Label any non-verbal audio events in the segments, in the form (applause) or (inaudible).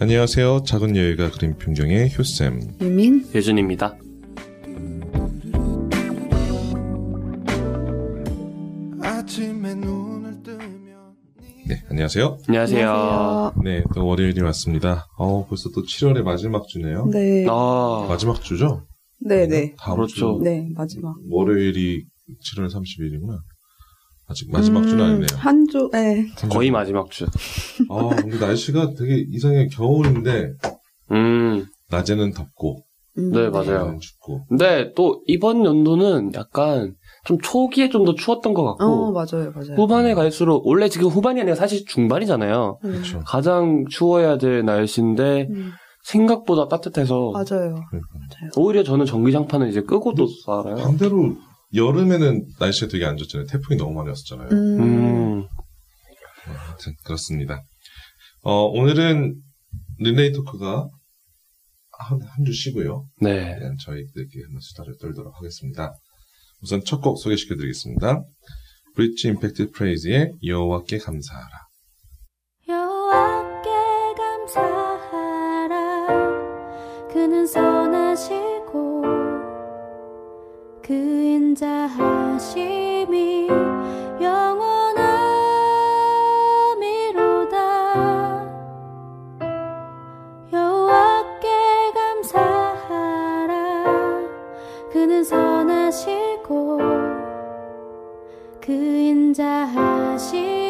안녕하세요. 작은 여유가 그린 풍경의 효쌤. 유민 예준입니다. 아침에 눈을 뜨면 네, 안녕하세요. 안녕하세요. 네, 또 월요일이 왔습니다. 어, 벌써 또 7월의 마지막 주네요. 네. 아, 마지막 주죠? 네, 네. 다음 그렇죠. 주 네, 마지막. 월요일이 7월 30일이구나. 아직 마지막 주는 음, 아니네요. 한 주, 네. 한 주. 거의 마지막 주. 아, 근데 날씨가 되게 이상해. 겨울인데 음, 낮에는 덥고 음, 네, 맞아요. 밤에는 춥고. 근데 또 이번 연도는 약간 좀 초기에 좀 더 추웠던 것 어, 같고, 맞아요, 맞아요. 후반에 갈수록, 원래 지금 후반이 아니라 사실 중반이잖아요. 음, 그렇죠. 가장 추워야 될 날씨인데, 음, 생각보다 따뜻해서, 맞아요. 그러니까. 맞아요. 오히려 저는 전기장판을 이제 끄고 또 살아요. 반대로 여름에는 날씨가 되게 안 좋잖아요. 태풍이 너무 많이 왔었잖아요. 음, 음, 아무튼 그렇습니다. 어, 오늘은 릴레이 토크가 한, 한 주 쉬고요. 네. 그냥 저희들끼리 한번 수다를 떨도록 하겠습니다. 우선 첫 곡 소개시켜드리겠습니다. 브릿지 임팩트 프레이즈의 여호와께 감사하라. 인자하심이 영원함이로다. 여호와께 감사하라. 그는 선하시고 그 인자하심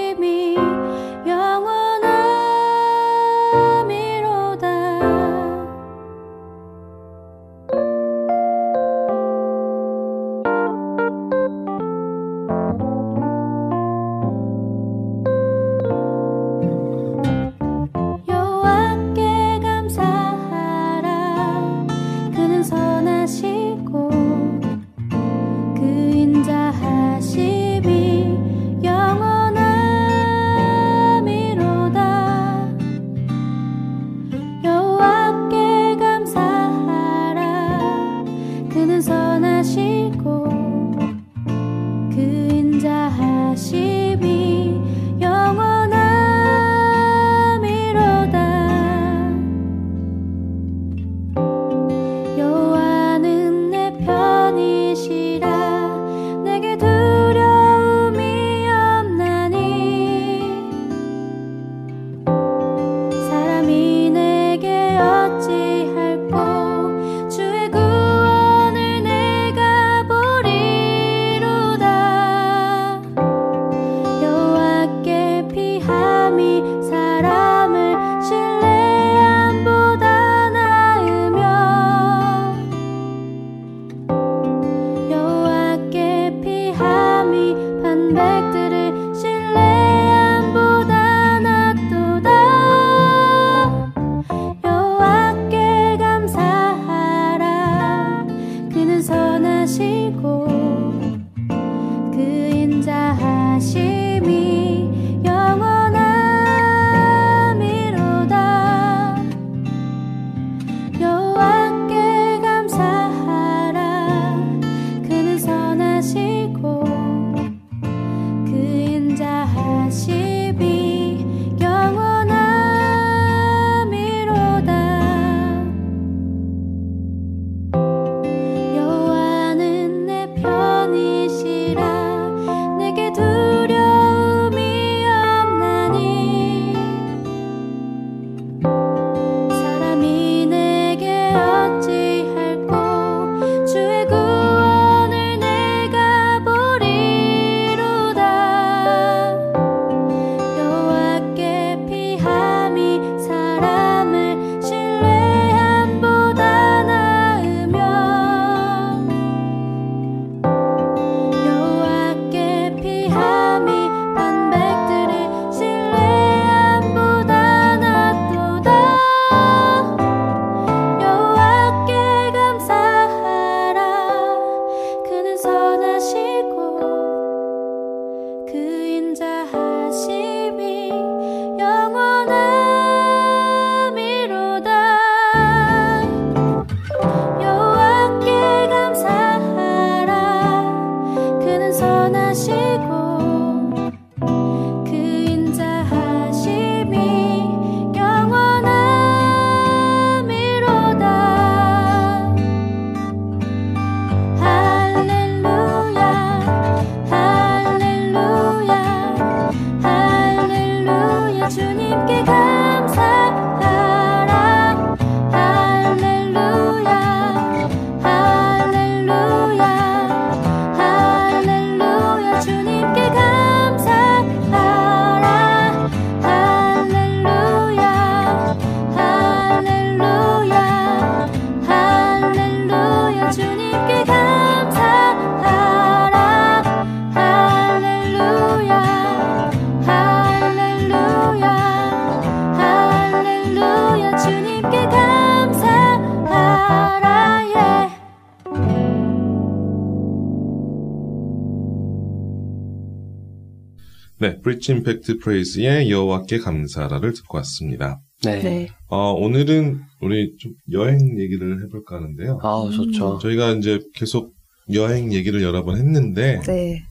브릿지 임팩트 프레이즈의 여호와께 감사라를 듣고 왔습니다. 네. 네. 어, 오늘은 우리 좀 여행 얘기를 해볼까 하는데요. 아, 좋죠. 저희가 이제 계속 여행 얘기를 여러 번 했는데 네.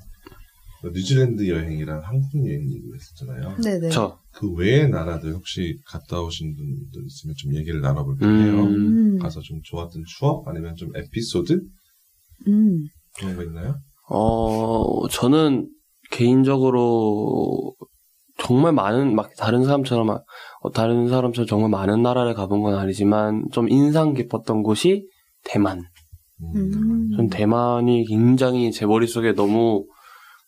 뉴질랜드 여행이랑 한국 여행 얘기를 했었잖아요. 네네. 저, 그 외의 나라들 혹시 갔다 오신 분들 있으면 좀 얘기를 나눠볼까 해요. 음, 음. 가서 좀 좋았던 추억 아니면 좀 에피소드 음. 그런 거 있나요? 어, 저는 개인적으로 정말 많은, 막 다른 사람처럼, 어, 다른 사람처럼 정말 많은 나라를 가본 건 아니지만 좀 인상 깊었던 곳이 대만. 음. 전 대만이 굉장히 제 머릿속에 너무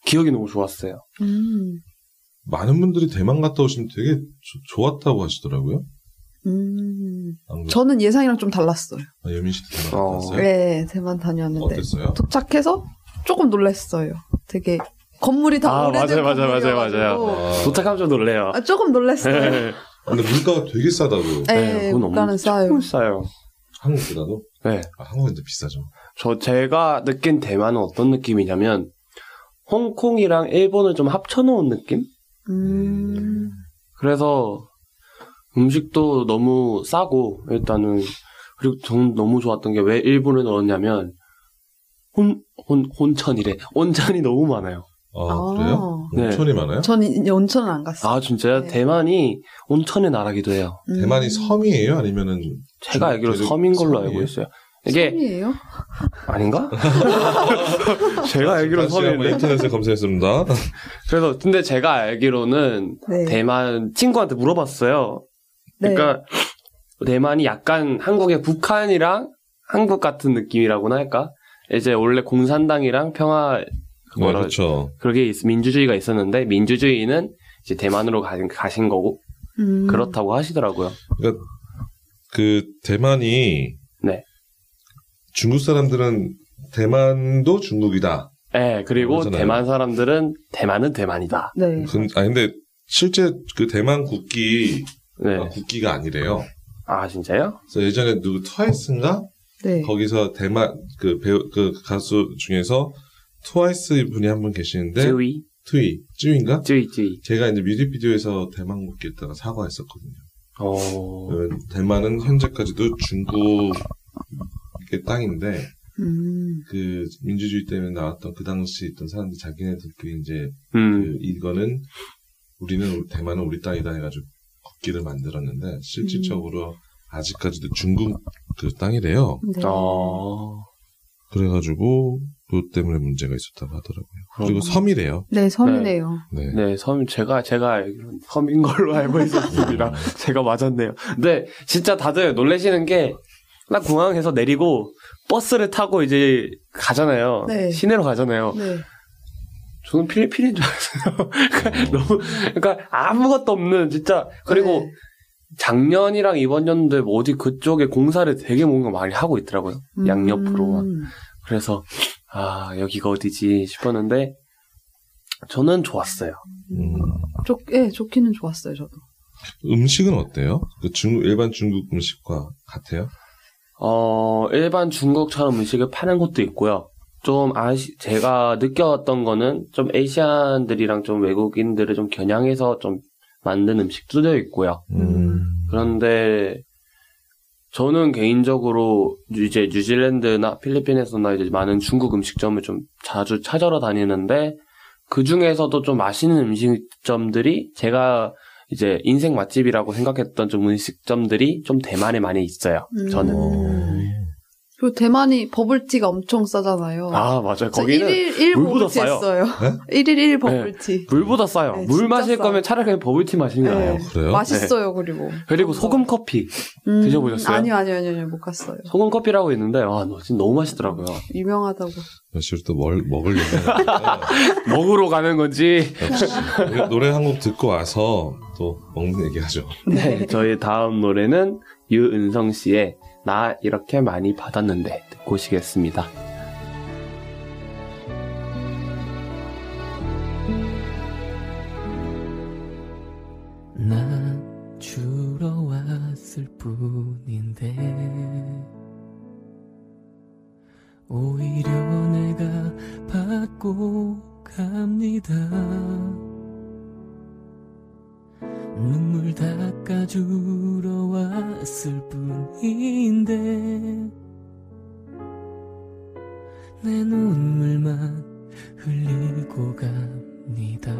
기억이 너무 좋았어요. 음. 많은 분들이 대만 갔다 오시면 되게 조- 좋았다고 하시더라고요. 음. 저는 예상이랑 좀 달랐어요. 아, 여민 씨도 대만 어. 갔다 왔어요? 네, 대만 다녀왔는데 어땠어요? 도착해서 조금 놀랐어요. 되게 건물이 다 아, 오래된 맞아요, 맞아요, 맞아요. 맞아요. 아, 도착하면 좀 놀래요. 아, 조금 놀랐어요. 네. 근데 물가가 되게 싸다고. 네, 그건 물가는 너무 싸요. 조금 싸요. 한국보다도? 네. 아, 한국은 이제 비싸죠. 저 제가 느낀 대만은 어떤 느낌이냐면 홍콩이랑 일본을 좀 합쳐놓은 느낌? 음. 그래서 음식도 너무 싸고 일단은 그리고 전 너무 좋았던 게 왜 일본을 넣었냐면 혼, 혼, 혼천이래. 온천이 너무 많아요. 아, 아. 그래요? 네. 온천이 많아요? 전 이- 온천은 안 갔어요. 아, 진짜요? 네. 대만이 온천의 나라기도 해요. 음. 대만이 섬이에요? 아니면은 제가 중- 알기로 계속 섬인 걸로 섬이에요? 알고 있어요. 이게 섬이에요? 아닌가? (laughs) 제가 알기로 섬인데. 인터넷에 검색했습니다. (laughs) 그래서 근데 제가 알기로는 네. 대만 친구한테 물어봤어요. 네. 그러니까 대만이 약간 한국의 북한이랑 한국 같은 느낌이라고나 할까? 이제 원래 공산당이랑 평화 뭐라 그렇죠. 그게 있- 민주주의가 있었는데 민주주의는 이제 대만으로 가신, 가신 거고 음. 그렇다고 하시더라고요. 그러니까 그 대만이 네. 중국 사람들은 대만도 중국이다. 예, 그리고 그러잖아요. 대만 사람들은 대만은 대만이다. 네. 근, 아 근데 실제 그 대만 국기 네. 아, 국기가 아니래요. 아 진짜요? 그래서 예전에 누구 트와이스인가 네. 거기서 대만 그 배우 그 가수 중에서 트와이스 분이 한 분 계시는데 쯔위, 트위 쯔위인가? 쯔위, 쯔위. 제가 이제 뮤직비디오에서 대만 국기에다가 사과했었거든요. 어, 그 대만은 현재까지도 중국의 땅인데 음. 그 민주주의 때문에 나왔던 그 당시 있던 사람들 자기네들끼리 이제 음, 그 이거는 우리는 대만은 우리 땅이다 해가지고 국기를 만들었는데 실질적으로 아직까지도 중국 그 땅이래요. 네. 어, 그래가지고 그것 때문에 문제가 있었다고 하더라고요. 그리고. 섬이래요. 네, 섬이네요. 네. 네, 섬, 제가, 제가 섬인 걸로 알고 있었습니다. 제가 맞았네요. 근데 진짜 다들 놀라시는 게, 나 공항에서 내리고, 버스를 타고 이제 가잖아요. 네. 시내로 가잖아요. 네. 저는 필리핀인 줄 알았어요. (laughs) 그러니까 너무, 그러니까 아무것도 없는, 진짜. 그리고 네. 작년이랑 이번 연도에 뭐 어디 그쪽에 공사를 되게 뭔가 많이 하고 있더라고요. 양옆으로 막. 음. 그래서, 아, 여기가 어디지 싶었는데, 저는 좋았어요. 음. 좋, 예, 좋기는 좋았어요, 저도. 음식은 어때요? 그 중국 일반 중국 음식과 같아요? 어, 일반 중국처럼 음식을 파는 곳도 있고요. 좀 아시, 제가 느꼈던 거는 좀 에이시안들이랑 좀 외국인들을 좀 겨냥해서 좀 만든 음식도 있고요. 음. 그런데 저는 개인적으로 이제 뉴질랜드나 필리핀에서나 이제 많은 중국 음식점을 좀 자주 찾아러 다니는데 그 중에서도 좀 맛있는 음식점들이 제가 이제 인생 맛집이라고 생각했던 좀 음식점들이 좀 대만에 많이 있어요. 저는. 음. 그리고 대만이 버블티가 엄청 싸잖아요. 아, 맞아요. 저 거기는 1일 1 물보다 버블티 싸요. 했어요. (laughs) 1일 1 버블티. 물보다 싸요. 네, 물 마실 싸요. 거면 차라리 그냥 버블티 마시는 게 네. 나아요. 그래요? 맛있어요, 그리고. 그리고 소금 커피. 음, 드셔보셨어요? 아니요, 아니요, 아니요, 아니요, 못 갔어요. 소금 커피라고 있는데, 아, 너 진짜 너무 맛있더라고요. 유명하다고. 며칠 또 뭘, 먹을 얘기하는데 (laughs) 먹으러 가는 건지. 역시 노래 한 곡 듣고 와서 또 먹는 얘기하죠. 네, 저희 다음 노래는 유은성 씨의 나 이렇게 많이 받았는데 듣고 오시겠습니다. 난 주러 왔을 뿐인데 오히려 내가 받고 갑니다 눈물 닦아주러 왔을 뿐인데 내 눈물만 흘리고 갑니다.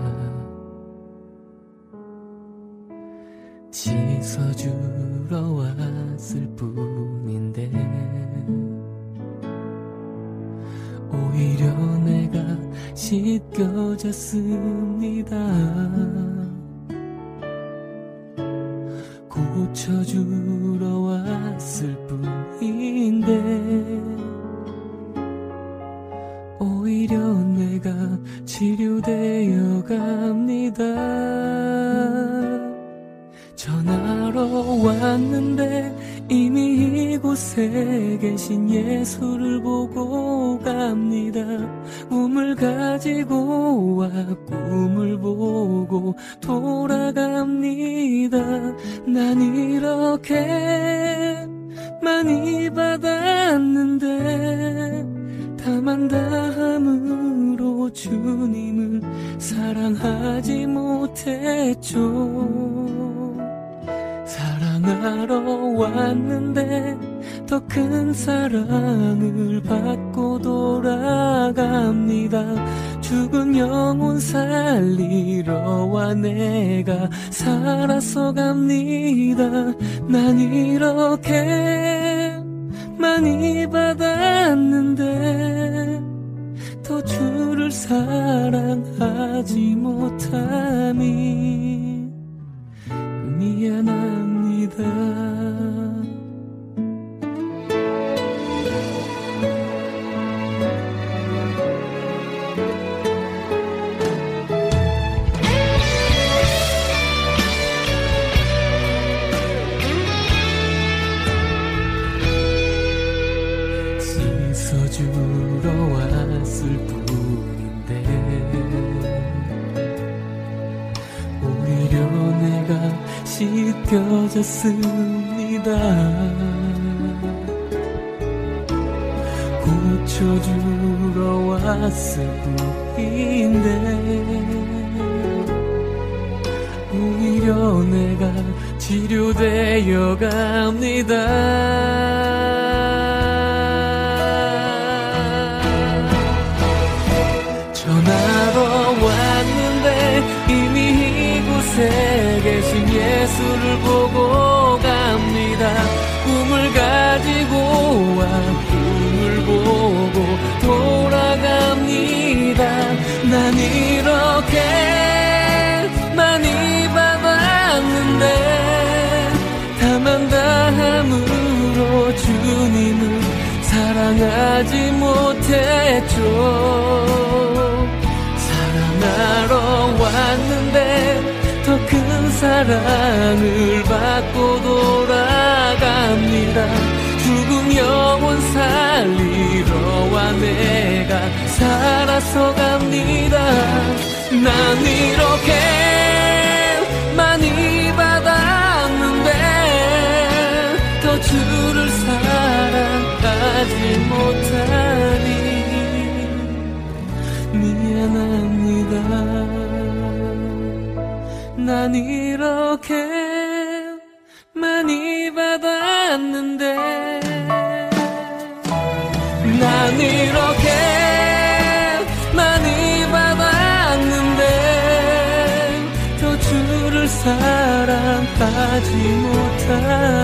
씻어주러 왔을 뿐인데 오히려 내가 씻겨졌습니다 고쳐주러 왔을 뿐인 오히려 내가 치료되어 갑니다 하지 못했죠. 사랑하러 왔는데 더 큰 사랑을 받고 돌아갑니다. 죽음 영혼 살리러 와 내가 살아서 갑니다. 난 이렇게 난 이렇게 많이 받았는데 난 이렇게 많이 받았는데 더 주를 사랑하지 못하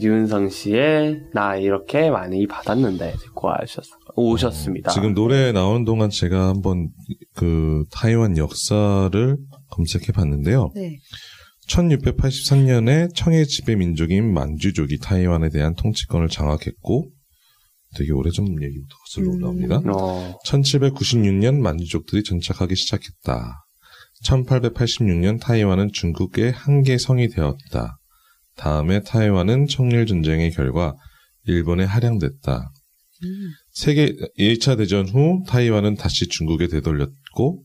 유은성 씨의 나 이렇게 많이 받았는데 듣고 오셨, 오셨습니다. 지금 노래 나오는 동안 제가 한번 그 타이완 역사를 검색해 봤는데요. 네. 1683년에 청해 지배 민족인 만주족이 타이완에 대한 통치권을 장악했고 되게 오래전 얘기부터 거슬러 음. 올라옵니다. 어, 1796년 만주족들이 전착하기 시작했다. 1886년 타이완은 중국의 한계 성이 되었다. 다음에 타이완은 청일 전쟁의 결과 일본에 할양됐다. 세계 1차 대전 후 타이완은 다시 중국에 되돌렸고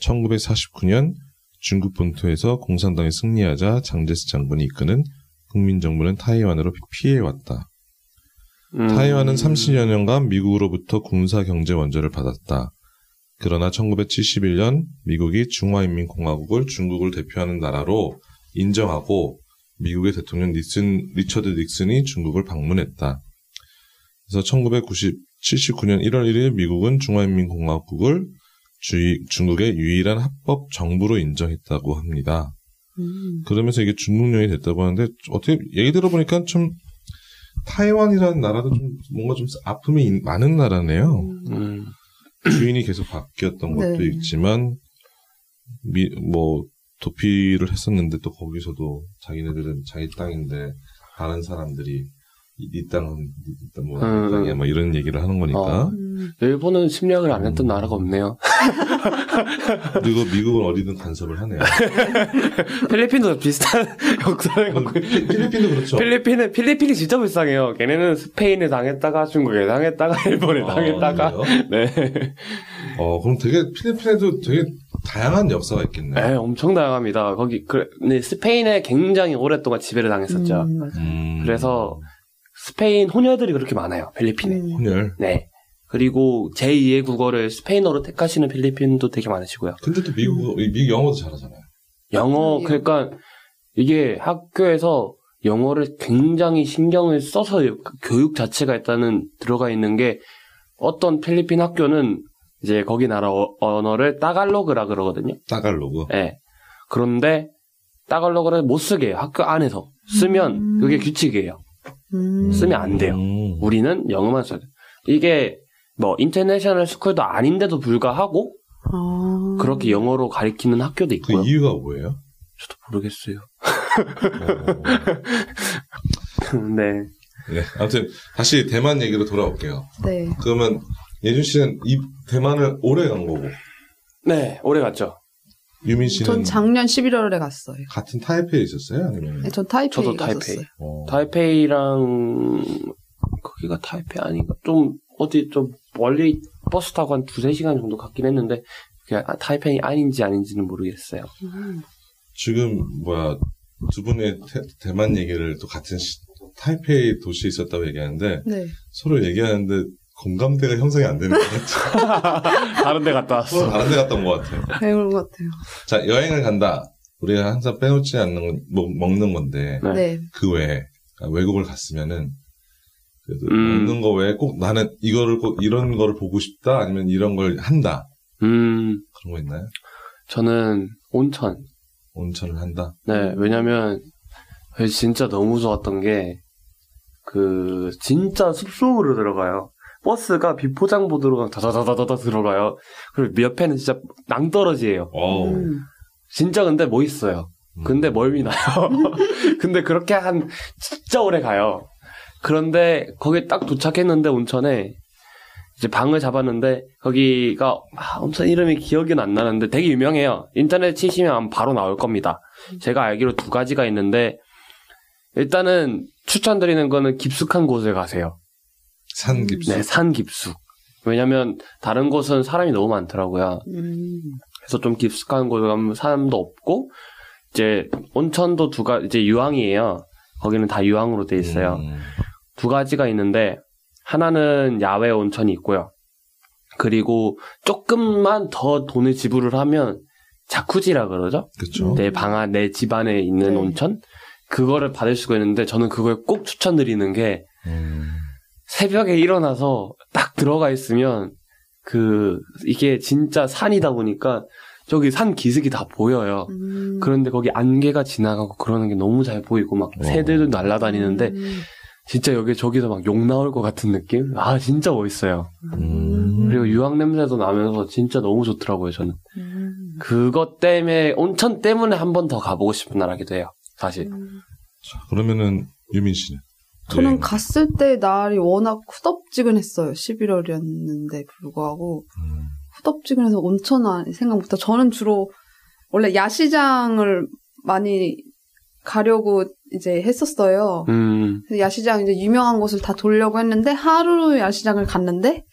1949년 중국 본토에서 공산당이 승리하자 장제스 장군이 이끄는 국민정부는 타이완으로 피해왔다. 음, 타이완은 30여 년간 미국으로부터 군사 경제 원조를 받았다. 그러나 1971년 미국이 중화인민공화국을 중국을 대표하는 나라로 인정하고 미국의 대통령 닉슨, 리처드 닉슨이 중국을 방문했다. 그래서 1979년 1월 1일 미국은 중화인민공화국을 주의- 중국의 유일한 합법 정부로 인정했다고 합니다. 음. 그러면서 이게 중국령이 됐다고 하는데 어떻게 얘기 들어보니까 좀 타이완이라는 나라도 좀 뭔가 좀 아픔이 있- 많은 나라네요. 음, 주인이 계속 바뀌었던 것도 네. 있지만 미, 뭐 도피를 했었는데 또 거기서도 자기네들은 자기 땅인데 다른 사람들이 이, 이 땅은 이 땅- 뭐 음. 이 땅이야 뭐 이런 얘기를 하는 거니까 어. 음. 일본은 침략을 안 했던 음. 나라가 없네요. (laughs) 그리고 미국은 어디든 간섭을 하네요. (laughs) 필리핀도 비슷한 (laughs) 역사를 갖고 있- 필리핀도 그렇죠. 필리핀은 필리핀이 진짜 불쌍해요. 걔네는 스페인에 당했다가 중국에 당했다가 일본에 아, 당했다가 그래요? 네. 어 그럼 되게 필리핀에도 되게 다양한 역사가 있겠네. 네, 엄청 다양합니다. 거기 그 네, 스페인에 굉장히 오랫동안 지배를 당했었죠. 음. 음. 그래서 스페인 혼혈들이 그렇게 많아요. 필리핀에. 음. 혼혈. 네. 그리고 제2의 국어를 스페인어로 택하시는 필리핀도 되게 많으시고요. 근데 또 미국 미국 영어도 잘하잖아요. 영어 맞아요. 그러니까 이게 학교에서 영어를 굉장히 신경을 써서 그 교육 자체가 일단은 들어가 있는 게 어떤 필리핀 학교는 이제 거기 나라 어- 언어를 따갈로그라 그러거든요. 따갈로그. 예. 그런데 따갈로그를 못 쓰게 해요. 학교 안에서 쓰면 음. 그게 규칙이에요. 음. 쓰면 안 돼요. 음. 우리는 영어만 써야 돼. 이게 뭐 international school도 아닌데도 불구하고 아. 그렇게 영어로 가리키는 학교도 그 있고요. 이유가 뭐예요? 저도 모르겠어요. 어, (laughs) 네. 네. 아무튼 다시 대만 얘기로 돌아올게요. 네. 그러면 예준 씨는 이 대만을 오래 간 거고 네, 오래 갔죠. 유민 씨는 전 작년 11월에 갔어요. 같은 타이페이에 있었어요? 아니면 네, 전 타이페이 저도 타이페이. 갔었어요. 어. 타이페이랑 거기가 타이페이 아닌가? 좀 어디 좀 멀리 버스 타고 한 두세 시간 정도 갔긴 했는데 그게 아, 타이페이 아닌지 아닌지는 모르겠어요. 음. 지금 뭐야 두 분의 대, 만 얘기를 또 같은 시, 타이페이 도시에 있었다고 얘기하는데 네. 서로 얘기하는데 공감대가 형성이 안 되는 것 같아요. (laughs) 다른 데 갔다 서로 다른 데 갔다 온 것 같아요. 배운 것 같아요. 자 여행을 간다. 우리가 항상 빼놓지 않는 건 먹, 먹는 건데 네. 네. 그 외에 그러니까 외국을 갔으면은 그래도 음. 먹는 거 외에 꼭 나는 이거를 꼭 이런 거를 보고 싶다 아니면 이런 걸 한다 음, 그런 거 있나요? 저는 온천. 온천을 한다. 네, 왜냐면 진짜 너무 좋았던 게 그 진짜 숲속으로 들어가요. 버스가 비포장 보도로가 다다다다다 들어가요. 그리고 옆에는 진짜 낭떠러지예요. 어. 음. 진짜 근데 멋있어요. 근데 멀미 나요. (laughs) 근데 그렇게 한 진짜 오래 가요. 그런데 거기 딱 도착했는데 온천에 이제 방을 잡았는데 거기가 아, 온천 이름이 기억이 안 나는데 되게 유명해요. 인터넷 치시면 아마 바로 나올 겁니다. 제가 알기로 두 가지가 있는데 일단은 추천드리는 거는 깊숙한 곳에 가세요. 산 깊숙. 네, 산 깊숙. 왜냐면 다른 곳은 사람이 너무 많더라고요. 음. 그래서 좀 깊숙한 곳에 가면 사람도 없고 이제 온천도 두가 이제 유황이에요. 거기는 다 유황으로 돼 있어요. 음. 두 가지가 있는데 하나는 야외 온천이 있고요. 그리고 조금만 더 돈을 지불을 하면 자쿠지라 그러죠? 그렇죠. 내방 안, 내 집 안에 있는 네. 온천? 그거를 받을 수가 있는데 저는 그걸 꼭 추천드리는 게 음. 새벽에 일어나서 딱 들어가 있으면 그 이게 진짜 산이다 보니까 저기 산 기슭이 다 보여요. 음. 그런데 거기 안개가 지나가고 그러는 게 너무 잘 보이고 막 어. 새들도 날아다니는데 음. 진짜 여기 저기서 막 욕 나올 것 같은 느낌? 아 진짜 멋있어요. 음. 그리고 유황 냄새도 나면서 진짜 너무 좋더라고요 저는. 음. 그것 때문에 온천 때문에 한 번 더 가보고 싶은 나라기도 해요. 사실. 자, 그러면은 유민 씨는? 저는 여행. 갔을 때 날이 워낙 후덥지근했어요. 11월이었는데 불구하고 음. 후덥지근해서 온천 안 생각보다 저는 주로 원래 야시장을 많이 가려고 이제 했었어요. 음. 야시장 이제 유명한 곳을 다 돌려고 했는데 하루 야시장을 갔는데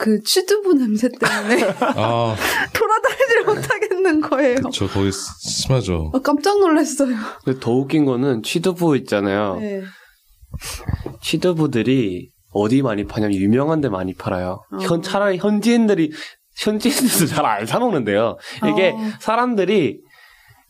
그 취두부 냄새 때문에 아, (laughs) 돌아다니질 못하겠는 거예요. 저 거기 스- 심하죠. 아, 깜짝 놀랐어요. 근데 더 웃긴 거는 취두부 있잖아요. 네. 취두부들이 어디 많이 파냐면 유명한 데 많이 팔아요. 어. 현 차라리 현지인들이 현지인들도 잘 안 사 먹는데요. 이게 어. 사람들이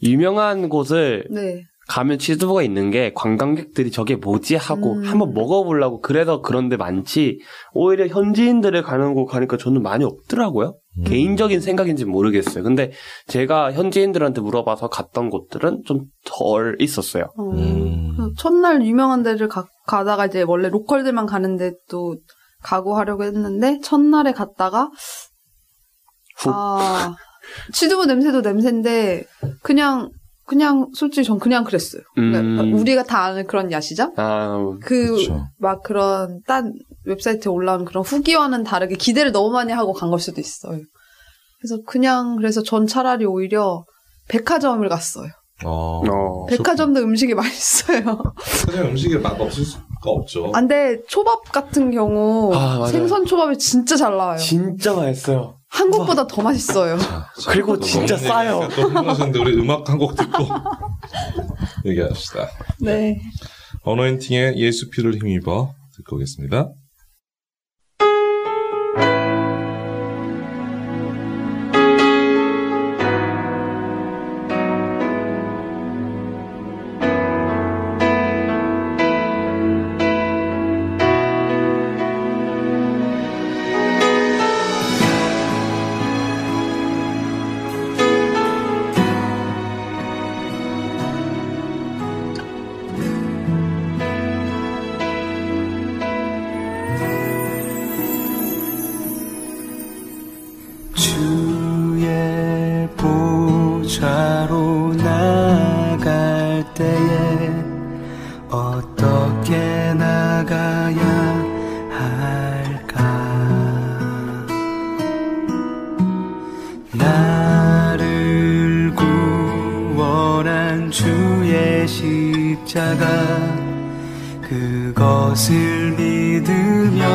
유명한 곳을 네. 가면 취두부가 있는 게 관광객들이 저게 뭐지 하고 음. 한번 먹어보려고 그래서 그런데 많지 오히려 현지인들을 가는 곳 가니까 저는 많이 없더라고요. 음. 개인적인 생각인지 모르겠어요. 근데 제가 현지인들한테 물어봐서 갔던 곳들은 좀 덜 있었어요. 어. 음. 첫날 유명한 데를 가, 가다가 이제 원래 로컬들만 가는데 또 가고 하려고 했는데 첫날에 갔다가 훅. 아 치두부 냄새도 냄새인데 그냥 그냥 솔직히 전 그냥 그랬어요. 그러니까 음. 우리가 다 아는 그런 야시장 아, 그 그쵸. 막 그런 딴 웹사이트에 올라오는 그런 후기와는 다르게 기대를 너무 많이 하고 간 걸 수도 있어요. 그래서 그냥 그래서 전 차라리 오히려 백화점을 갔어요. 어. 어. 백화점도 음식이 맛있어요. 그냥 음식에 맛 없을 수가 없죠. 아, 근데 초밥 같은 경우 아. 생선 초밥이 진짜 잘 나와요. 진짜 맛있어요. 한국보다 더 맛있어요. 자, 자, (laughs) 그리고 또 진짜 싸요. 얘기니까 또 흥분하셨는데 우리 음악 한 곡 듣고 (laughs) 얘기합시다. 네. 어노인팅의 예수 피를 힘입어 듣고 오겠습니다. 십자가 그것을 믿으며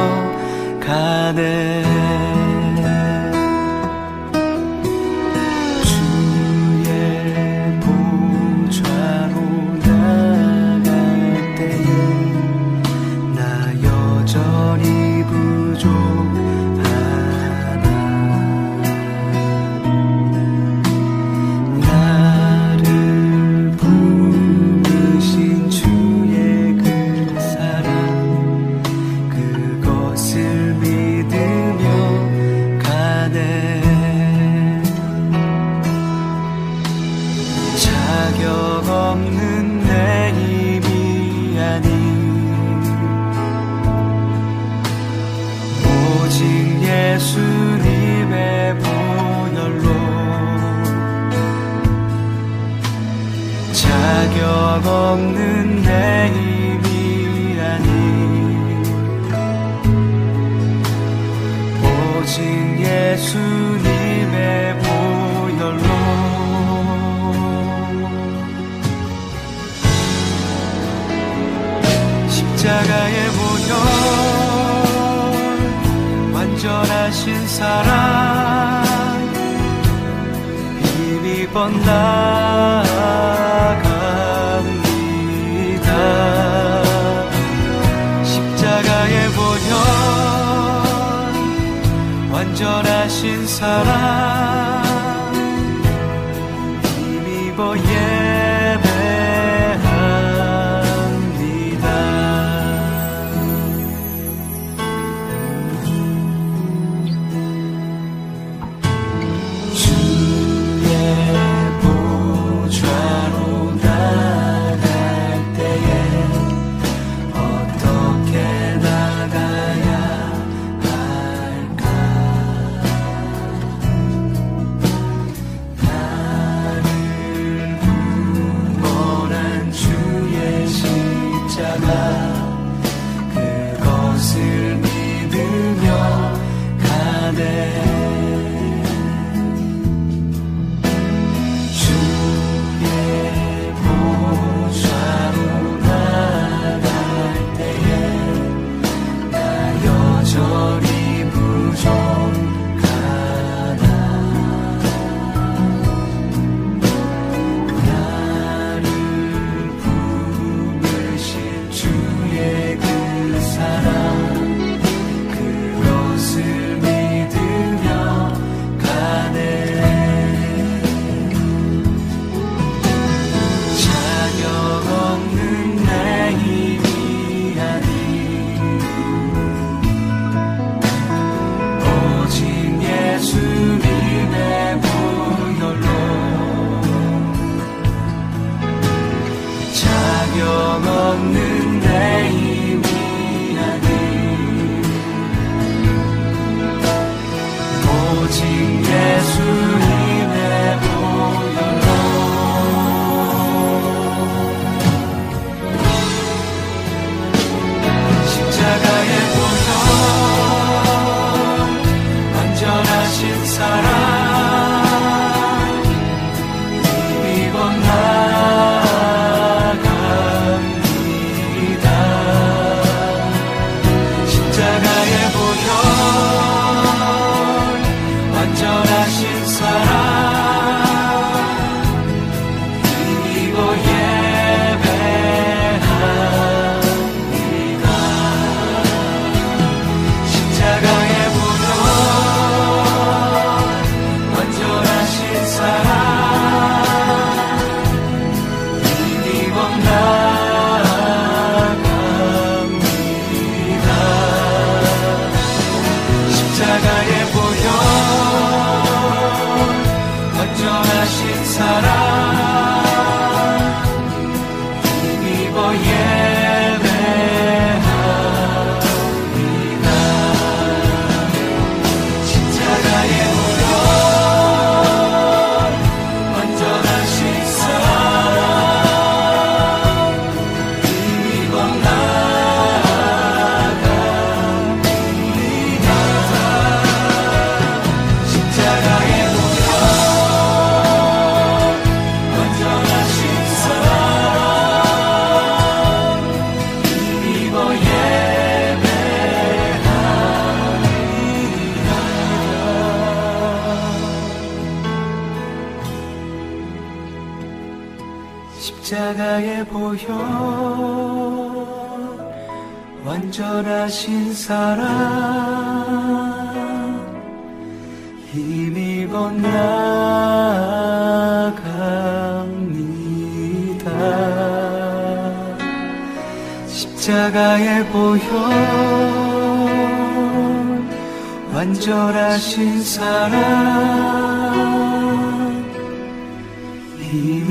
가네 힘입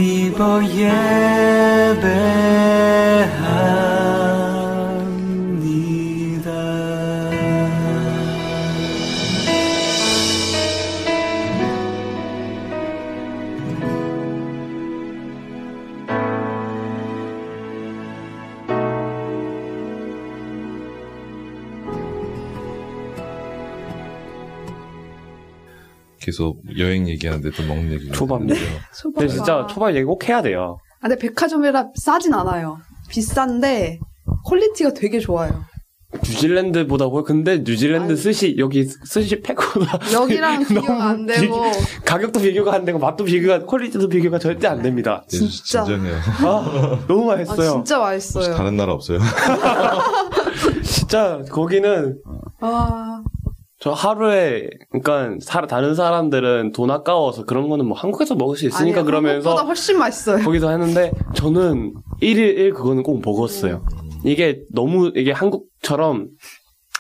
힘입어 예 계속 여행 얘기하는데 또 먹는 얘기. 초밥. 근데 진짜 초밥 얘기 꼭 해야 돼요. 아, 근데 백화점이라 싸진 않아요. 비싼데 quality가 되게 좋아요. 뉴질랜드보다 뭐 근데 뉴질랜드 아유. 스시 여기 스시 패코다 (laughs) 여기랑 비교가 안 되고 가격도 비교가 안 되고 맛도 비교가 quality도 비교가 절대 안 됩니다. 네, 진짜. 인정해요. 아 너무 아, 맛있어요. 진짜 혹시 맛있어요. 다른 나라 없어요? (laughs) 진짜 거기는 아, 저 하루에 그러니까 사- 다른 사람들은 돈 아까워서 그런 거는 뭐 한국에서 먹을 수 있으니까 아니요, 그러면서 한국보다 훨씬 맛있어요. 거기서 했는데 저는 1일 1 그거는 꼭 먹었어요. 이게 너무 이게 한국처럼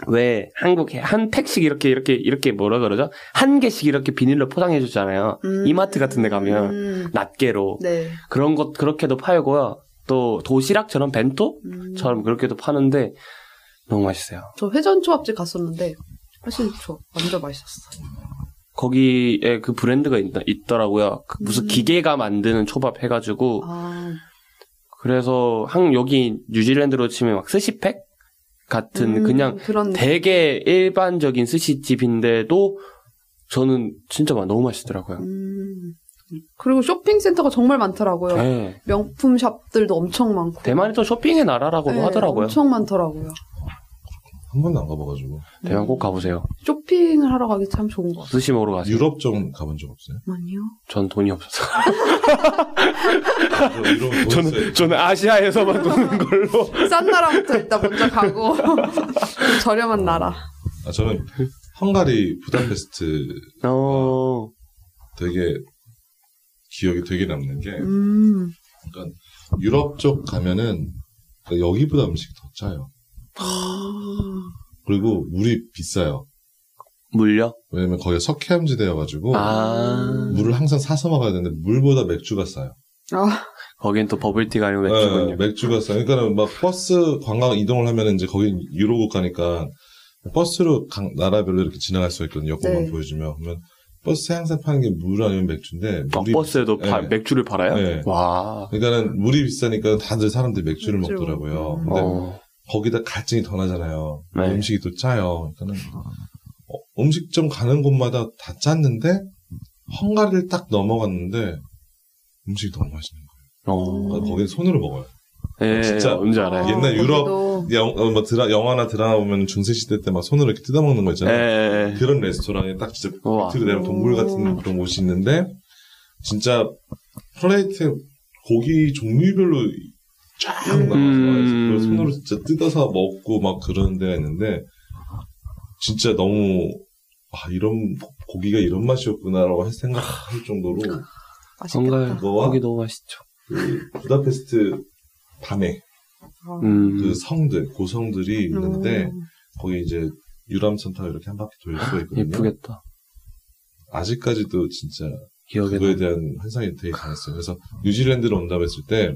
왜 한국에 한 팩씩 이렇게 이렇게 이렇게 뭐라 그러죠? 한 개씩 이렇게 비닐로 포장해 주잖아요. 음. 이마트 같은 데 가면 음, 낱개로 네. 그런 것 그렇게도 팔고요. 또 도시락처럼 벤토처럼 음. 그렇게도 파는데 너무 맛있어요. 저 회전 초밥집 갔었는데 훨씬 좋아. 완전 맛있었어. 거기에 그 브랜드가 있, 더라고요 무슨 음. 기계가 만드는 초밥 해가지고 아, 그래서 한 여기 뉴질랜드로 치면 막 스시팩 같은 음, 그냥 그런 되게 일반적인 스시집인데도 저는 진짜 막 너무 맛있더라고요. 음. 그리고 쇼핑센터가 정말 많더라고요. 네. 명품 샵들도 엄청 많고. 대만이 또 쇼핑의 나라라고도 네, 하더라고요. 엄청 많더라고요. 한 번도 안 가봐가지고. 대만 꼭 가보세요. 쇼핑을 하러 가기 참 좋은 것 같아요. 스시 먹으러 가세요. 유럽 좀 가본 적 없어요? 아니요. 전 돈이 없어서. 유럽 돈 있어요. (laughs) 저는, 저는 아시아에서만 (laughs) 노는 걸로. 싼 나라부터 일단 먼저 가고 좀 (laughs) 저렴한 나라. 아, 저는 헝가리 부다페스트 어, 되게 기억이 되게 남는 게 음. 그러니까 유럽 쪽 가면은 그러니까 여기보다 음식이 더 짜요. 그리고 물이 비싸요. 물려? 왜냐면 거기가 석회암지대여가지고 아, 물을 항상 사서 먹어야 되는데 물보다 맥주가 싸요. 아, 거긴 또 버블티가 아니고 맥주군요. 네, 맥주가 싸요. 그러니까 막 버스 관광 이동을 하면 이제 거기 유로 국 가니까 버스로 각 나라별로 이렇게 지나갈 수 있거든요. 여권만 네. 보여주면 그러면 버스에 항상 파는 게 물 아니면 맥주인데 막 물이 버스에도 비- 파- 네. 맥주를 팔아요? 네. 와. 그러니까는 물이 비싸니까 다들 사람들이 맥주를 맥주. 먹더라고요. 음. 근데 어, 거기다 갈증이 더 나잖아요. 네. 음식이 또 짜요. 그러니까는 어, 음식점 가는 곳마다 다 짰는데 헝가리를 딱 넘어갔는데 음식이 너무 맛있는 거예요. 어. 그러니까 거기는 손으로 먹어요. 예, 진짜. 뭔지 알아요. 옛날 유럽 거기도 영, 어, 뭐 드라, 영화나 드라마 보면 중세 시대 때 막 손으로 이렇게 뜯어 먹는 거 예, 있잖아요. 예, 예. 그런 레스토랑에 딱 진짜. 밑으로 내면 동물 같은 오. 그런 곳이 있는데 진짜 플레이트 고기 종류별로 쫙 음. 나와서 음. 그걸 손으로 진짜 뜯어서 먹고 막 그런 데가 있는데 진짜 너무 아 이런 고기가 이런 맛이었구나라고 생각할 정도로 맛있겠다. 그거와 거기 너무 맛있죠. 그 부다페스트 밤에 아. 음. 그 성들 고성들이 있는데 음. 거기 이제 유람선 타고 이렇게 한 바퀴 돌 수가 있거든요. 예쁘겠다. 아직까지도 진짜 기억에 그거에 나. 대한 환상이 되게 강했어요. 그래서 뉴질랜드로 온다고 했을 때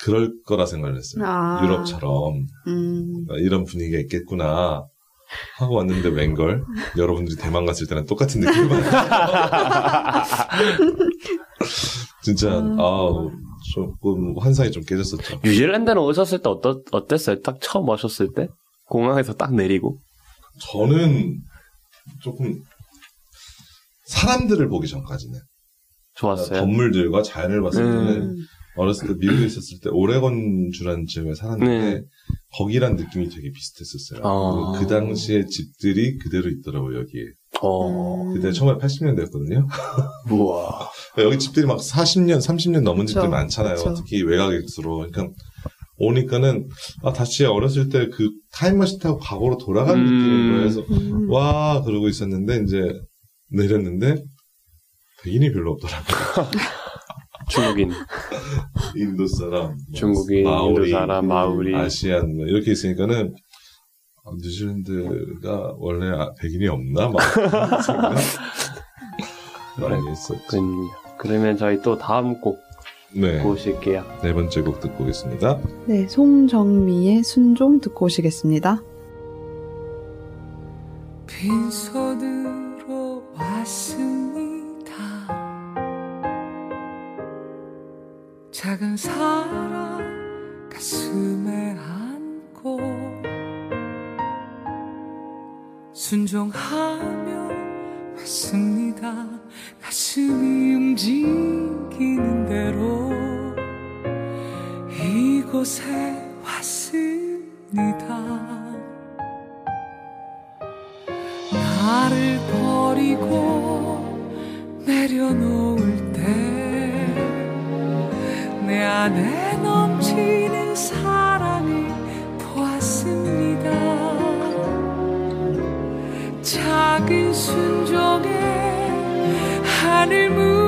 그럴 거라 생각을 했어요. 아. 유럽처럼 음. 아, 이런 분위기가 있겠구나 하고 왔는데 웬걸 여러분들이 대만 갔을 때랑 똑같은 느낌을 받았어요. (laughs) 진짜 음. 아 조금 환상이 좀 깨졌었죠. 뉴질랜드는 오셨을 때 어떠, 어땠어요? 딱 처음 오셨을 때? 공항에서 딱 내리고. 저는 조금 사람들을 보기 전까지는 좋았어요. 건물들과 자연을 봤을 때는 음. 어렸을 때 미국에 있었을 때 오레곤 주라는 지역에 살았는데 네. 거기란 느낌이 되게 비슷했었어요. 아. 그 당시의 집들이 그대로 있더라고요 여기에. 어, 음. 그때 1980년대였거든요. (laughs) 우와. 여기 집들이 막 40년, 30년 넘은 집들 그쵸. 많잖아요. 그쵸. 특히 외곽일수록. 그러니까 오니까는 아, 다시 어렸을 때 그 타임머신 타고 과거로 돌아간 음. 느낌인 거예요. 그래서 음. 와 그러고 있었는데 이제 내렸는데 백인이 별로 없더라고요. (laughs) 중국인, (laughs) 인도 사람, 뭐 중국인, 마오리, 인도 사람, 마우리. 아시안 뭐 이렇게 있으니까는 아, 뉴질랜드가 원래 아, 백인이 없나 막 (laughs) 생각? (laughs) 있었죠. 그, 그러면 저희 또 다음 곡 네, 보실게요. 네 번째 곡 듣고 오겠습니다. 네, 송정미의 순종 듣고 오시겠습니다. 빈손으로 왔습 작은 사랑 가슴에 안고 순종하며 왔습니다. 가슴이 움직이는 대로 이곳에 왔습니다. 나를 버리고 내려놓을 때 내 안에 넘치는 사랑을 보았습니다. 작은 순종에 하늘 문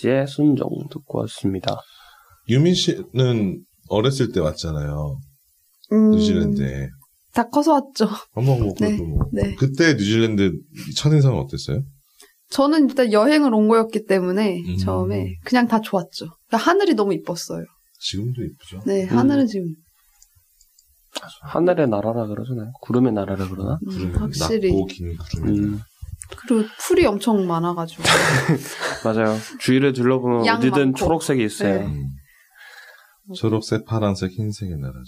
씨의 순종 듣고 왔습니다. 유민 씨는 어렸을 때 왔잖아요. 음, 뉴질랜드에. 다 커서 왔죠. 한번 뭐 (laughs) 네, 뭐. 네. 그때 뉴질랜드 첫인상은 어땠어요? 저는 일단 여행을 온 거였기 때문에 음. 처음에 그냥 다 좋았죠. 그러니까 하늘이 너무 이뻤어요. 지금도 이쁘죠. 네, 음. 하늘은 지금 하늘의 나라라 그러잖아요. 구름의 나라라 그러나? 음, 구름이 확실히 낮고 긴 구름이. 음, 그리고 풀이 엄청 많아가지고 (laughs) 맞아요. 주위를 둘러보면 양 어디든 많고. 초록색이 있어요. 네. 음. 초록색, 파란색, 흰색의 나라죠.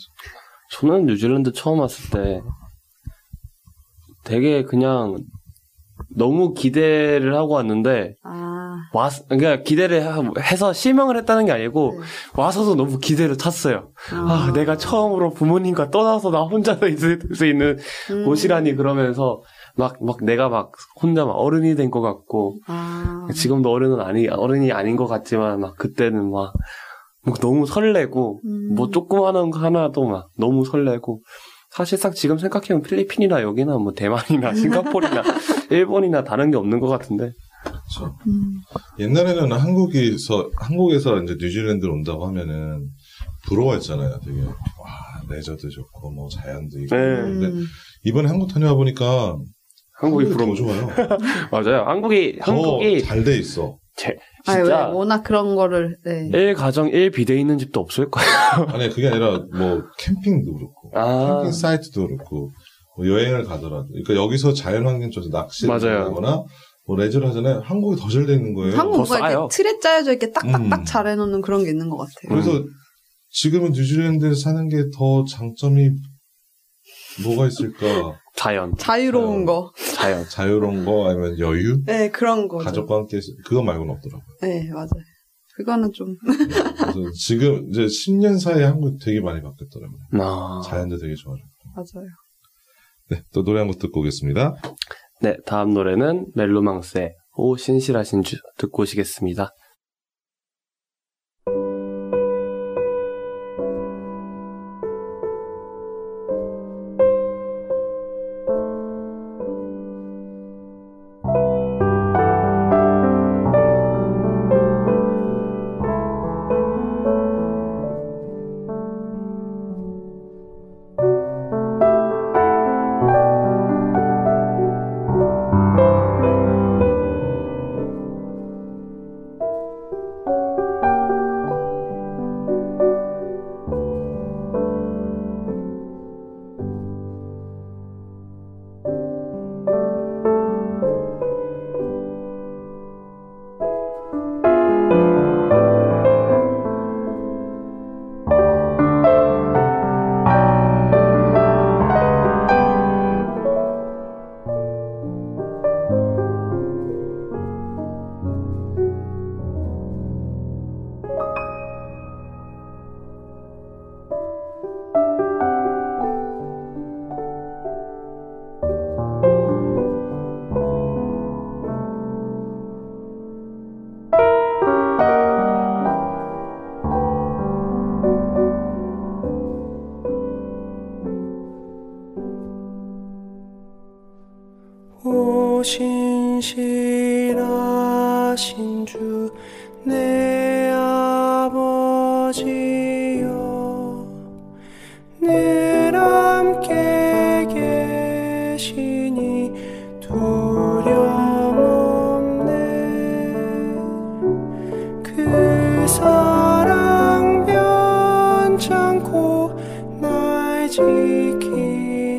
저는 뉴질랜드 처음 왔을 때 되게 그냥 너무 기대를 하고 왔는데 아왔 그러니까 기대를 하- 해서 실망을 했다는 게 아니고 네. 와서도 너무 기대를 탔어요. 아, 아. 내가 처음으로 부모님과 떠나서 나 혼자서 있을 수 있는 음. 곳이라니 그러면서 막 막 내가 막 혼자 막 어른이 된 것 같고 아. 지금도 어른은 아니 어른이 아닌 것 같지만 막 그때는 막, 막 너무 설레고 음. 뭐 조그마한 거 하나도 막 너무 설레고 사실상 지금 생각해보면 필리핀이나 여기나 뭐 대만이나 (laughs) 싱가포르나 일본이나 다른 게 없는 것 같은데 그렇죠. 음. 옛날에는 한국에서 한국에서 이제 뉴질랜드로 온다고 하면은 부러워했잖아요. 되게 와 레저도 좋고 뭐 자연도 있고. 네. 근데 음. 이번에 한국 다녀와 보니까 (laughs) 한국이 더 부러워 좋아요. 맞아요 한국이 한국이 더잘돼 있어. 제, 아, 왜 진짜 워낙 그런 거를 네. 1가정 1비대 있는 집도 없을 거예요 (laughs) 아니 그게 아니라 뭐 캠핑도 그렇고 아 캠핑 사이트도 그렇고 뭐 여행을 가더라도 그러니까 여기서 자연 환경 쪽에서 낚시를 맞아요. 하거나 뭐 레저를 하잖아요. 한국이 더 잘 돼 있는 거예요. 한국 더 뭔가 싸요. 이렇게 틀에 짜여져 이렇게 딱딱딱 음. 잘 해놓는 그런 게 있는 것 같아요. 그래서 지금은 뉴질랜드에서 사는 게 더 장점이 뭐가 있을까? 자연 자유로운 자유. 거. 자연 자유로운 거 아니면 여유? 네, 그런 거죠. 가족과 함께 그거 말고는 없더라고요. 네, 맞아요. 그거는 좀 그래서 지금 이제 10년 사이에 한국 되게 많이 바뀌었더라고요. 아. 자연도 되게 좋아졌고. 맞아요. 네, 또 노래 한 곡 듣고 오겠습니다. 네, 다음 노래는 멜로망스의 오 신실하신 주 듣고 오시겠습니다.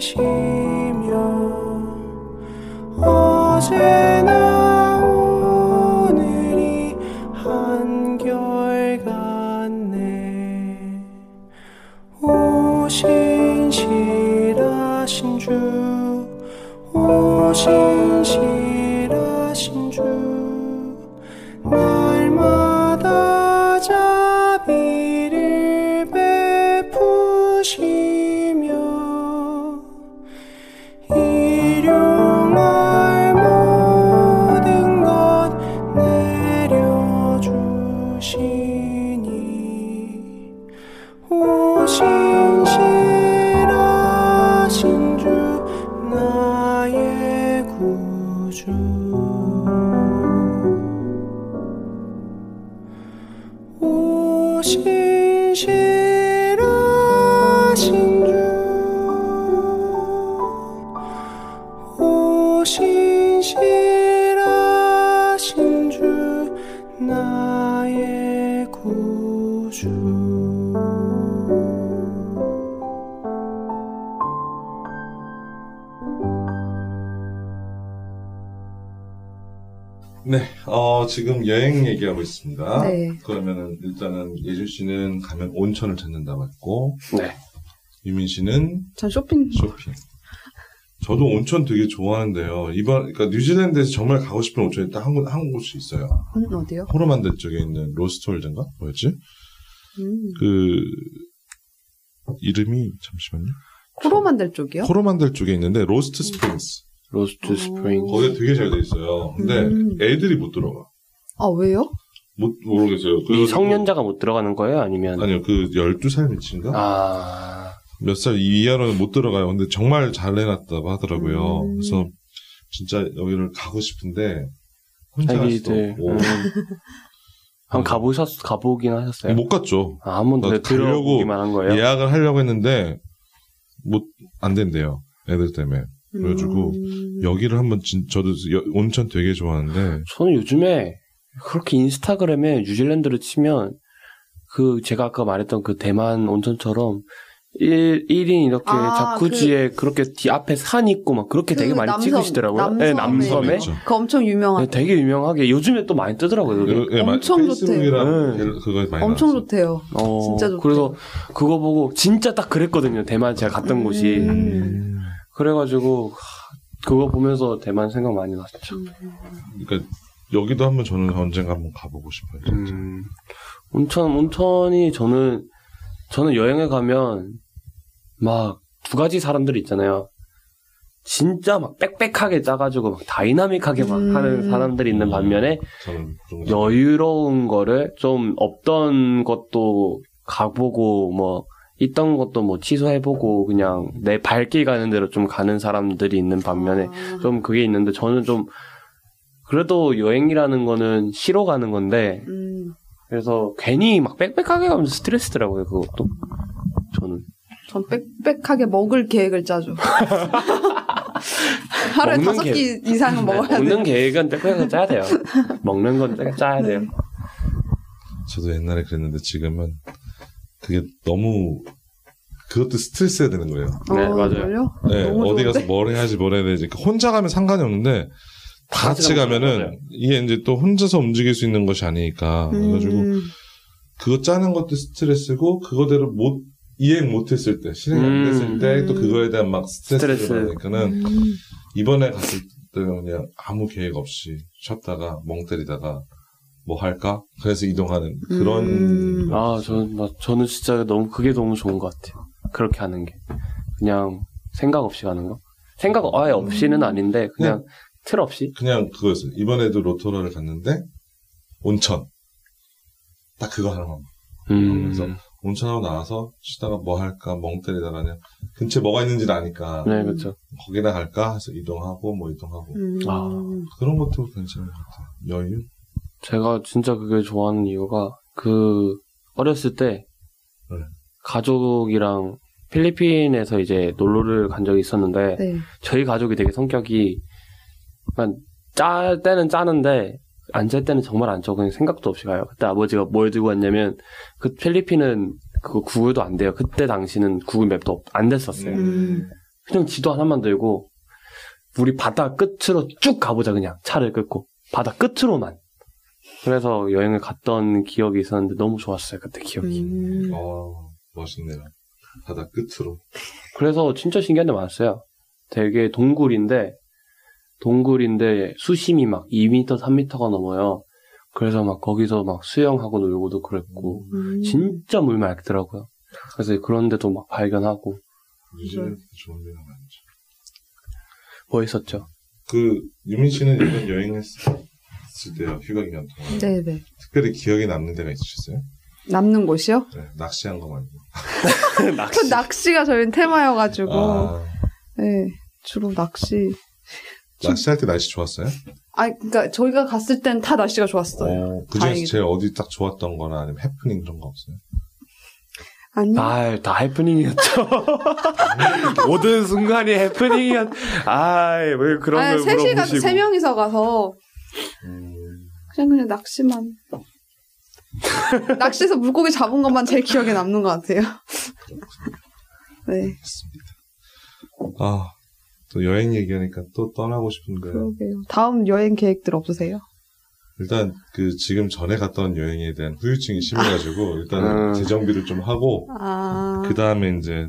지 있습니다. 네. 그러면은 일단은 예준 씨는 가면 온천을 찾는다고 했고, 네. 유민 씨는 전 쇼핑. 쇼핑. 저도 온천 되게 좋아하는데요. 이번, 그러니까 뉴질랜드에서 정말 가고 싶은 온천이 딱 한, 곳- 한 곳이 있어요. 음, 어디요? 코로만델 쪽에 있는 Lost World인가? 뭐였지? 음. 그, 이름이, 잠시만요. 코로만델 쪽이요? 코로만델 쪽에 있는데, Lost Springs. Lost Spring. 거기가 되게 잘 돼 있어요. 근데 음. 애들이 못 들어가. 아 왜요? 못, 모르겠어요. 이 그래가지고- 성년자가 못 들어가는 거예요? 아니면? 아니요, 그 12살 밑인가? 아, 몇 살 이하로는 못 들어가요. 근데 정말 잘 해놨다고 하더라고요. 음. 그래서 진짜 여기를 가고 싶은데 혼자 갈 수도. 없고 음. 한번 가보셨, 가보긴 하셨어요? 못 갔죠. 아, 한 번도 들어보기만 한 거예요? 예약을 하려고 했는데 못 안 된대요. 애들 때문에. 그래가지고 음. 여기를 한번 진, 저도 여- 온천 되게 좋아하는데 저는 요즘에 그렇게 인스타그램에 뉴질랜드를 치면 그 제가 아까 말했던 그 대만 온천처럼 1, 1인 이렇게 아, 자쿠지에 그... 렇게 뒤 앞에 산 있고 막 그렇게 되게 그 많이 남섬, 찍으시더라고요. 네, 남섬에 남섬에. 있죠. 그 엄청 유명한. 네, 되게 유명하게 요즘에 또 많이 뜨더라고요. 그게. 예, 마- 엄청 좋대요. 많이 엄청. 좋대요. 어, 진짜 좋대요. 그래서 그거 보고 진짜 딱 그랬거든요. 대만 제가 갔던 음. 곳이. 음. 그래가지고 하, 그거 보면서 대만 생각 많이 났죠. 그러니까 여기도 한번 저는 언젠가 한번 가보고 싶어요. 진짜. 음, 온천, 온천이 저는, 저는 여행을 가면 막 두 가지 사람들 있잖아요. 진짜 막 빽빽하게 짜가지고 막 다이나믹하게 막 음. 하는 사람들이 있는 반면에 거 여유로운 거를 좀 없던 것도 가보고 뭐 있던 것도 뭐 취소해보고 그냥 내 발길 가는 대로 좀 가는 사람들이 있는 반면에 아. 좀 그게 있는데 저는 좀 그래도 여행이라는 거는 쉬러 가는 건데 음, 그래서 괜히 막 빽빽하게 가면 스트레스더라고요 그것도 저는 전 빽빽하게 먹을 계획을 짜죠. (laughs) 하루에 다섯. 끼 이상은 먹어야 돼. 먹는 계획은 빽빽하게 짜야 돼요 (laughs) 먹는 건 빽빽 짜야 돼요 저도 옛날에 그랬는데 지금은 그게 너무 그것도 스트레스가 되는 거예요. 네, 맞아요. 네, 어디 가서 좋은데? 뭘 해야지 뭘 해야 되지. 혼자 가면 상관이 없는데 다 같이 같이 가면 가면은 맞아요. 이게 이제 또 혼자서 움직일 수 있는 것이 아니니까 그래가지고 음, 그거 짜는 것도 스트레스고 그거대로 못 이행 못했을 때 실행 안 음. 됐을 때또 그거에 대한 막 스트레스가 스트레스. 받으니까는 음. 이번에 갔을 때는 그냥 아무 계획 없이 쉬었다가 멍 때리다가 뭐 할까? 그래서 이동하는 그런 음. 아 저는 나- 저는 진짜 너무 그게 너무 좋은 것 같아요 그렇게 하는 게 그냥 생각 없이 가는 거 생각 아예 없이는 아닌데 그냥 틀 없이 그냥 그거였어요. 이번에도 로토라를 갔는데 온천 딱 그거 하나만 음, 그래서 온천하고 나와서 쉬다가 뭐 할까 멍 때리다가 그냥 근처에 뭐가 있는지를 아니까 네 그렇죠 거기나 갈까 해서 이동하고 뭐 이동하고 음. 아. 그런 것도 괜찮은 것 같아요. 여유. 제가 진짜 그게 좋아하는 이유가 그 어렸을 때 네. 가족이랑 필리핀에서 이제 놀러를 간 적이 있었는데 네. 저희 가족이 되게 성격이 약간 짤 때는 짜는데 안 짤 때는 정말 안 짜. 그냥 생각도 없이 가요. 그때 아버지가 뭘 들고 왔냐면 그 필리핀은 그거 구글도 안 돼요. 그때 당시는 구글 맵도 없- 안 됐었어요. 음. 그냥 지도 하나만 들고 우리 바다 끝으로 쭉 가보자 그냥 차를 끌고 바다 끝으로만. 그래서 여행을 갔던 기억이 있었는데 너무 좋았어요 그때 기억이. 음. 어, 멋있네요. 바다 끝으로. 그래서 진짜 신기한 데 많았어요. 되게 동굴인데, 동굴인데 수심이 막 2m, 3m가 넘어요. 그래서 막 거기서 막 수영하고 놀고도 그랬고, 음. 진짜 물 맑더라고요. 그래서 그런 데도 막 발견하고, 뉴질랜드 좋은 데가 많죠. 뭐 했었죠. 그 유민 씨는 이번 여행했을 때요 휴가 기간 동안 네네. 특별히 기억에 남는 데가 있으셨어요? 남는 곳이요? 네, 낚시한 거 말고. 그 낚시가 저희는 테마여가지고. 아, 네. 주로 낚시. 낚시할 때 날씨 좋았어요? 아, 그러니까 저희가 갔을 땐 다 날씨가 좋았어요. 어, 그 중에서 다행이다. 제일 어디 딱 좋았던 거나 아니면 해프닝 그런 거 없어요? 아니, 아, 다 해프닝이었죠. (laughs) 모든 순간이 해프닝이었. 아, 왜 그런 아니, 걸 셋이 가, 물어보시고. 세 명이서 가서 음, 그냥 그냥 낚시만. (laughs) 낚시에서 물고기 잡은 것만 제일 기억에 남는 것 같아요. 네, 맞습니다. 아, 또 여행 얘기하니까 또 떠나고 싶은데요. 그러게요. 다음 여행 계획들 없으세요? 일단 그 지금 전에 갔던 여행에 대한 후유증이 심해가지고 일단은 음. 재정비를 좀 하고 아, 그 다음에 이제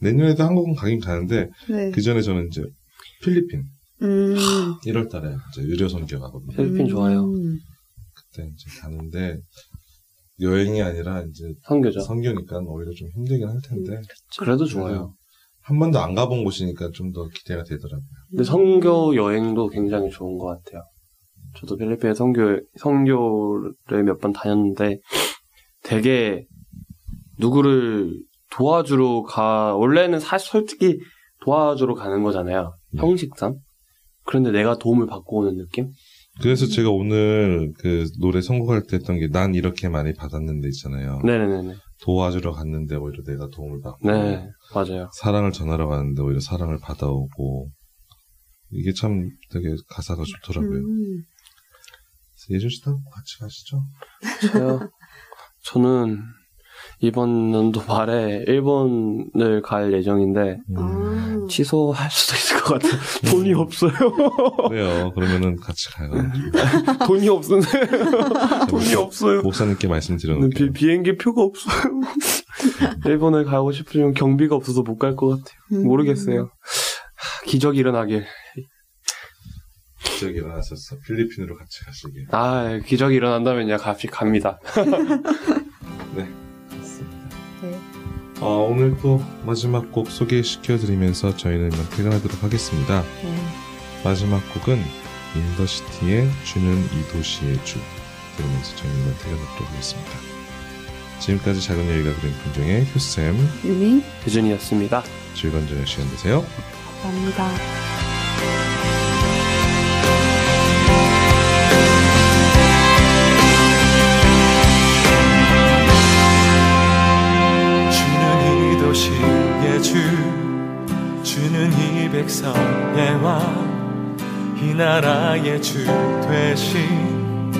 내년에도 한국은 가긴 가는데 네. 그 전에 저는 이제 필리핀 음, 1월달에 이제 의료 선교 가거든요. 필리핀 좋아요. 음. 그때 이제 가는데 여행이 아니라 이제 선교죠. 선교니까 오히려 좀 힘들긴 할 텐데 그래도 좋아요. 한 번도 안 가본 곳이니까 좀 더 기대가 되더라고요. 근데 선교 여행도 굉장히 좋은 것 같아요. 저도 필리핀에 선교, 선교를 몇 번 다녔는데 되게 누구를 도와주러 가, 원래는 사실 솔직히 도와주러 가는 거잖아요. 네. 형식상. 그런데 내가 도움을 받고 오는 느낌? 그래서 제가 오늘 그 노래 선곡할 때 했던 게 난 이렇게 많이 받았는데 있잖아요. 네네네네. 도와주러 갔는데 오히려 내가 도움을 받고 네, 맞아요. 사랑을 전하러 가는데 오히려 사랑을 받아오고 이게 참 되게 가사가 좋더라고요. 음. 예준 씨도 같이 가시죠. 저요. 저는 이번 연도 말에 일본을 갈 예정인데 음, 아, 취소할 수도 있을 것 같아요. 돈이 없어요. (laughs) 그래요. 그러면은 같이 가요. (laughs) 돈이 없는데 돈이 없어요. 목사님께 말씀드려놓을게요. 비, 비행기 표가 없어요. (laughs) 일본을 가고 싶으면 경비가 없어서 못 갈 것 같아요. 음. 모르겠어요. 하, 기적이 일어나길. 기적이 일어났었어. 필리핀으로 같이 가시길. 아, 기적이 일어난다면야 값이 갑니다. 네. 네. 어, 오늘 또 마지막 곡 소개시켜드리면서 저희는 이만 퇴근하도록 하겠습니다. 네. 마지막 곡은 인더시티의 주는 이 도시의 주 들으면서 저희는 이만 퇴근하도록 하겠습니다. 지금까지 작은 여유가 그린 풍경의 효쌤 유민, 대준이었습니다. 즐거운 저녁 시간 되세요. 감사합니다. 백성의 왕이 나라의 주 되신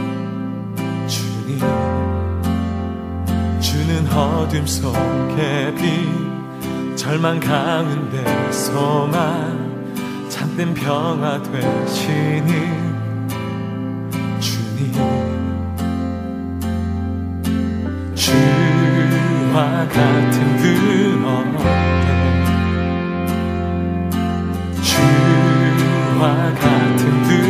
주님 주는 어둠 속의 빛 절망 가운데 소망 참된 평화 되시는 주님. 주와 같은 그어 같은 그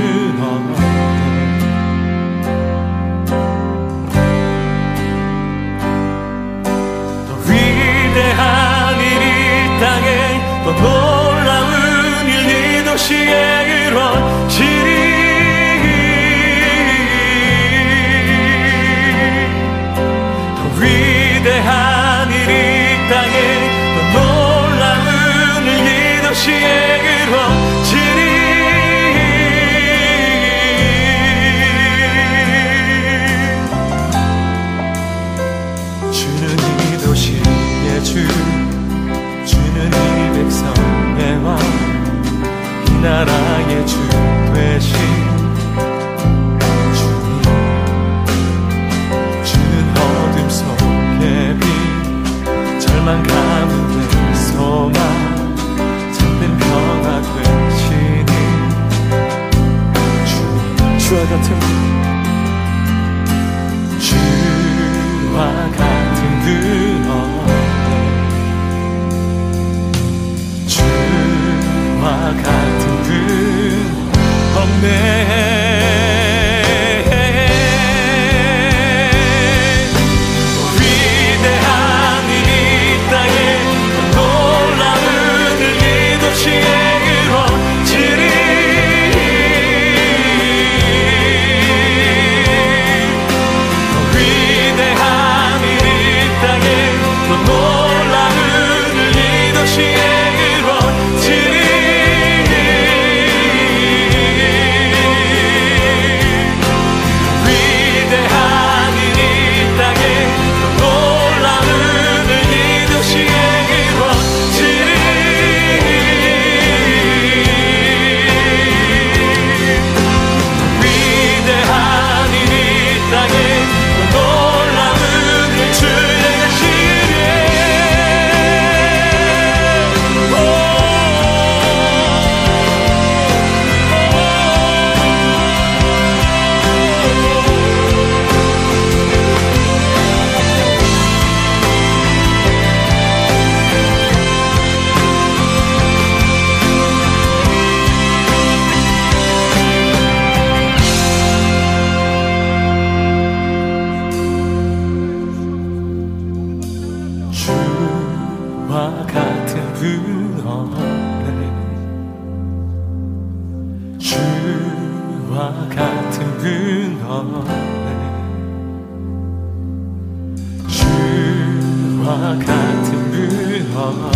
같은 무덤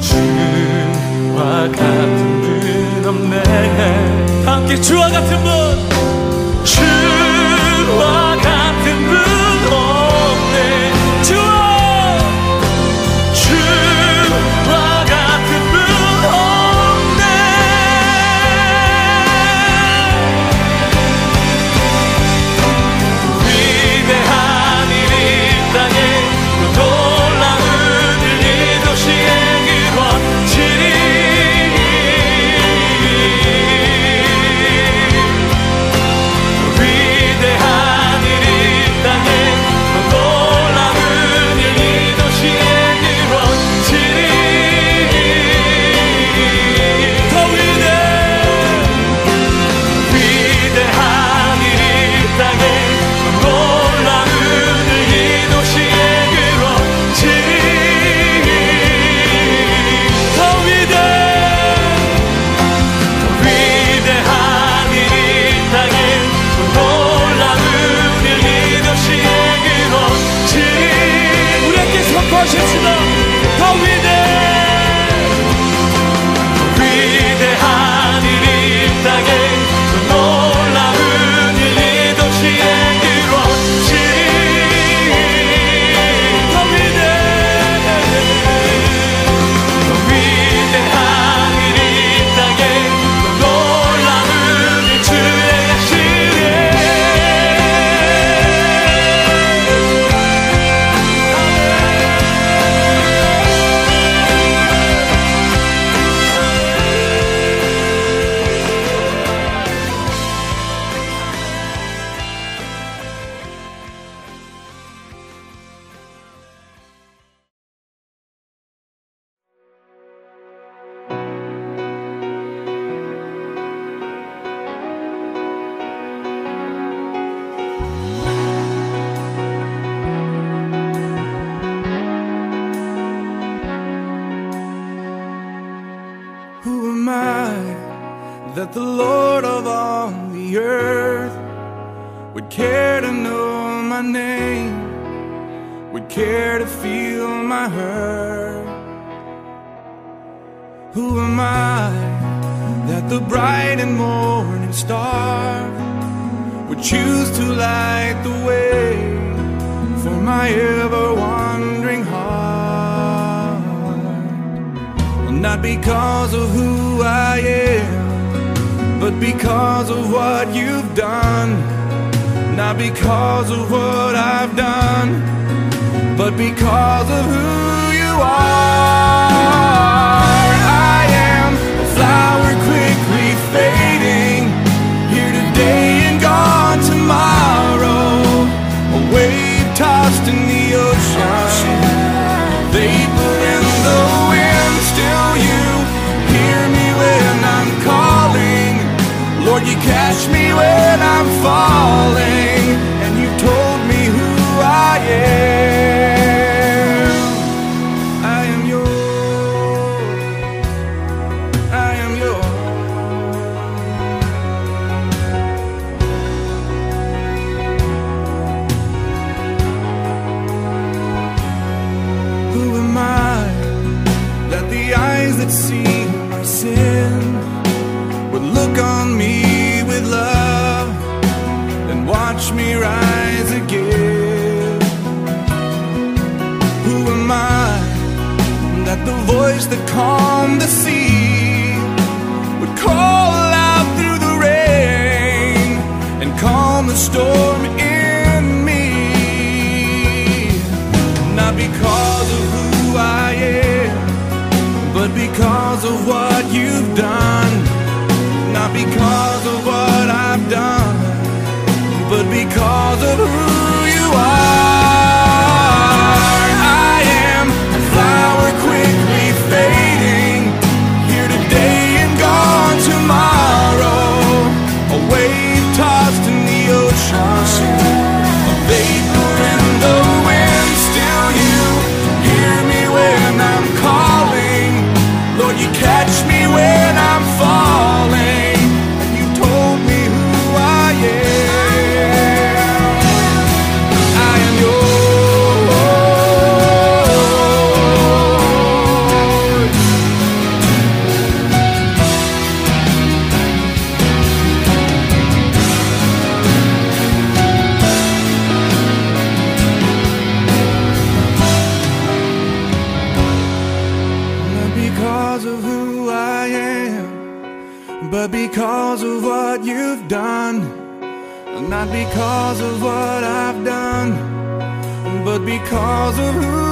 주와 같은 무덤 내 함께 주와 같은 무덤 could see my sin would look on me with love and watch me rise again. Who am I that the voice that calmed the sea would call out through the rain and calm the storm in me? Not because of who because of what you've done, not because of what I've done, but because of who you are. Because of who